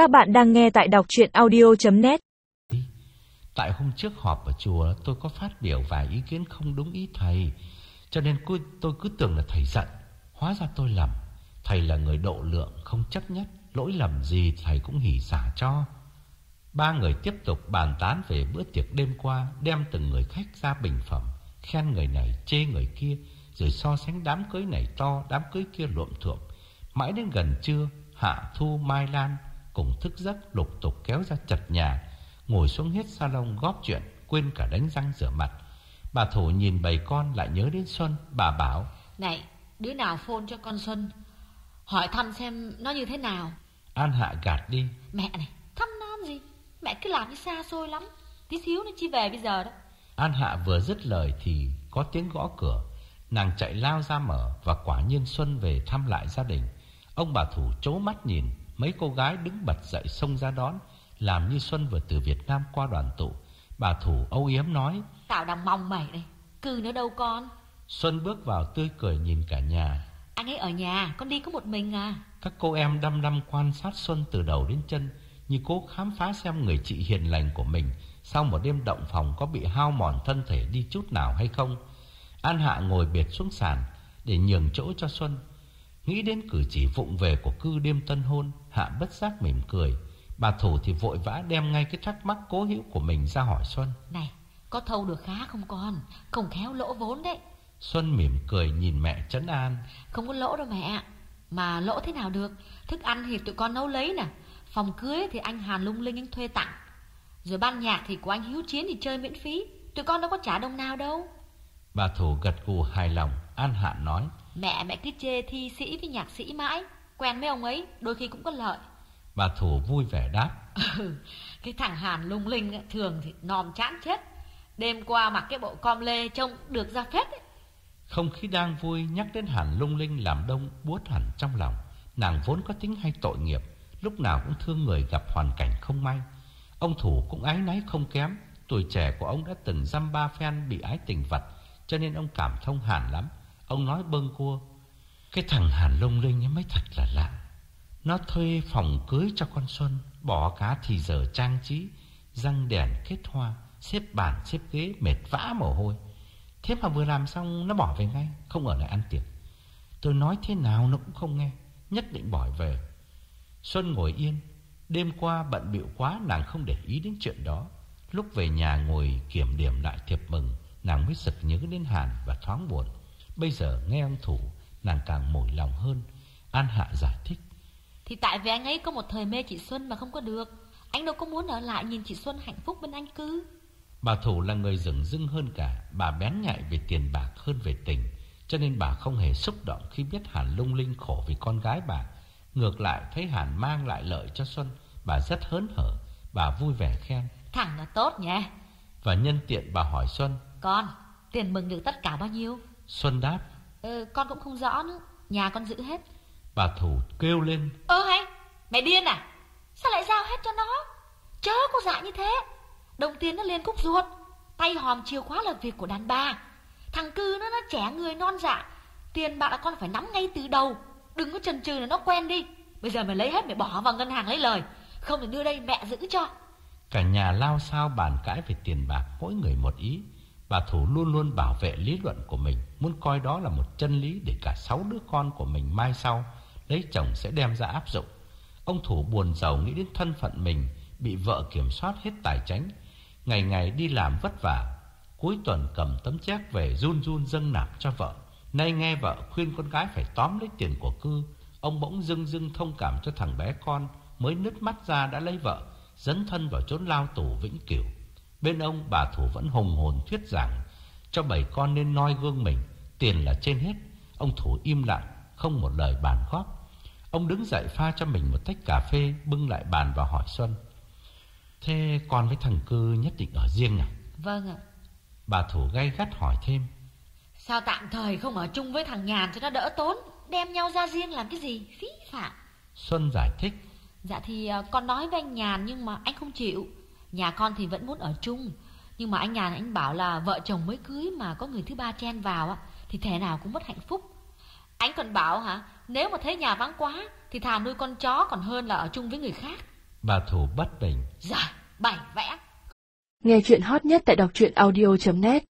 Các bạn đang nghe tại đọc chuyện audio.net Tại hôm trước họp ở chùa, tôi có phát biểu vài ý kiến không đúng ý thầy, Cho nên tôi cứ tưởng là thầy giận. Hóa ra tôi lầm. Thầy là người độ lượng, không chấp nhất. Lỗi lầm gì thầy cũng hỉ xả cho. Ba người tiếp tục bàn tán về bữa tiệc đêm qua, Đem từng người khách ra bình phẩm, Khen người này, chê người kia, Rồi so sánh đám cưới này to, Đám cưới kia luộm thuộm. Mãi đến gần trưa, Hạ Thu, Mai Lan cùng thức giấc lục tục kéo ra chật nhà, ngồi xuống hết salon góp chuyện, quên cả đánh răng rửa mặt. Bà Thủ nhìn bầy con lại nhớ đến Xuân, bà bảo: "Này, đứa nào phone cho con Xuân, hỏi thăm xem nó như thế nào." An Hạ gạt đi: "Mẹ này, thăm non gì, mẹ cứ làm cái xa xôi lắm, tí xíu nó chi về bây giờ đó." An Hạ vừa dứt lời thì có tiếng gõ cửa, nàng chạy lao ra mở và quả nhiên Xuân về thăm lại gia đình. Ông bà Thủ chố mắt nhìn, Mấy cô gái đứng bật dậy xông ra đón Làm như Xuân vừa từ Việt Nam qua đoàn tụ. Bà Thủ âu yếm nói Tao đang mong mày đây Cư nữa đâu con? Xuân bước vào tươi cười nhìn cả nhà. Anh ấy ở nhà Con đi có một mình à? Các cô em đăm đăm quan sát Xuân từ đầu đến chân Như cố khám phá xem người chị hiền lành của mình Sau một đêm động phòng Có bị hao mòn thân thể đi chút nào hay không. An Hạ ngồi biệt xuống sàn Để nhường chỗ cho Xuân Nghĩ đến cử chỉ vụng về của cư đêm tân hôn Hạ bất giác mỉm cười. Bà Thủ thì vội vã đem ngay cái thắc mắc cố hữu của mình ra hỏi Xuân. Này có thâu được khá không con? Không khéo lỗ vốn đấy. Xuân mỉm cười nhìn mẹ trấn an. Không có lỗ đâu mẹ Mà lỗ thế nào được? Thức ăn thì tụi con nấu lấy nè. Phòng cưới thì anh Hàn Lung Linh anh thuê tặng. Rồi ban nhạc thì của anh Hiếu Chiến thì chơi miễn phí. Tụi con đâu có trả đồng nào đâu. Bà Thủ gật gù hài lòng An Hạn nói Mẹ mẹ cứ chê thi sĩ với nhạc sĩ mãi. Quen mấy ông ấy đôi khi cũng có lợi. Bà Thủ vui vẻ đáp. Ừ, Cái thằng Hàn lung linh thường thì nòm chán chết. Đêm qua mặc cái bộ com lê trông được ra phết ấy. Không khí đang vui nhắc đến Hàn lung linh làm đông buốt hẳn trong lòng. Nàng vốn có tính hay tội nghiệp Lúc nào cũng thương người gặp hoàn cảnh không may. Ông Thủ cũng ái náy không kém. Tuổi trẻ của ông đã từng dăm ba phen bị ái tình vật Cho nên ông cảm thông Hàn lắm Ông nói bâng cua Cái thằng Hàn Lông Linh ấy mới thật là lạ. Nó thuê phòng cưới cho con Xuân, Bỏ cá thì giờ trang trí, Răng đèn kết hoa, Xếp bàn, xếp ghế, mệt vã mồ hôi. Thế mà vừa làm xong, nó bỏ về ngay, Không ở lại ăn tiệc. Tôi nói thế nào nó cũng không nghe, Nhất định bỏ về. Xuân ngồi yên. Đêm qua bận bịu quá, nàng không để ý đến chuyện đó. Lúc về nhà ngồi kiểm điểm lại thiệp mừng, Nàng mới sực nhớ đến Hàn và thoáng buồn. Bây giờ nghe ông Thủ Nàng càng mỏi lòng hơn. An Hạ giải thích. Thì tại vì anh ấy có một thời mê chị Xuân mà không có được. Anh đâu có muốn ở lại nhìn chị Xuân hạnh phúc bên anh cư Bà Thủ là người dừng dưng hơn cả. Bà bén nhạy về tiền bạc hơn về tình. Cho nên bà không hề xúc động Khi biết Hàn lung linh khổ vì con gái bà. Ngược lại thấy Hàn mang lại lợi cho Xuân Bà rất hớn hở. Bà vui vẻ khen. Thằng là tốt nhỉ. Và nhân tiện bà hỏi Xuân. Con tiền mừng được tất cả bao nhiêu Xuân đáp. Ừ, Con cũng không rõ nữa. Nhà con giữ hết. Bà Thủ kêu lên. Ơ hay Mày điên à? Sao lại giao hết cho nó? Chớ có dạ như thế. Đồng tiền nó liền cúc ruột. Tay hòm chiều khóa là việc của đàn bà. Thằng cư nó nó trẻ người non dạ. Tiền bạc là con phải nắm ngay từ đầu. Đừng có chần chừ là nó quen đi. Bây giờ mày lấy hết mày bỏ vào ngân hàng lấy lời. Không thì đưa đây mẹ giữ cho. Cả nhà lao sao bàn cãi về tiền bạc Mỗi người một ý Bà Thủ luôn luôn bảo vệ lý luận của mình, Muốn coi đó là một chân lý Để cả sáu đứa con của mình mai sau, Lấy chồng sẽ đem ra áp dụng. Ông Thủ buồn giàu nghĩ đến thân phận mình, Bị vợ kiểm soát hết tài chánh Ngày ngày đi làm vất vả, Cuối tuần cầm tấm chép về run run dâng nạp cho vợ. Nay nghe vợ khuyên con gái phải tóm lấy tiền của cư, Ông bỗng dưng dưng thông cảm cho thằng bé con, Mới nứt mắt ra đã lấy vợ, Dấn thân vào chốn lao tù vĩnh cửu. Bên ông bà Thủ vẫn hùng hồn thuyết giảng Cho bảy con nên noi gương mình Tiền là trên hết. Ông Thủ im lặng Không một lời bàn góp. Ông đứng dậy pha cho mình một tách cà phê Bưng lại bàn và hỏi Xuân Thế con với thằng Cư nhất định ở riêng à? Vâng ạ. Bà Thủ gay gắt hỏi thêm Sao tạm thời không ở chung với thằng Nhàn cho nó đỡ tốn? Đem nhau ra riêng làm cái gì? Phí phạm. Xuân giải thích Dạ thì à, con nói với anh Nhàn nhưng mà anh không chịu Nhà con thì vẫn muốn ở chung Nhưng mà anh Nhàn anh bảo là vợ chồng mới cưới mà có người thứ ba chen vào á Thì thể nào cũng mất hạnh phúc Anh còn bảo hả Nếu mà thấy nhà vắng quá Thì thà nuôi con chó còn hơn là ở chung với người khác Bà Thủ bất bình. Dạ, bày vẽ. Nghe chuyện hot nhất tại đọc truyện audio.net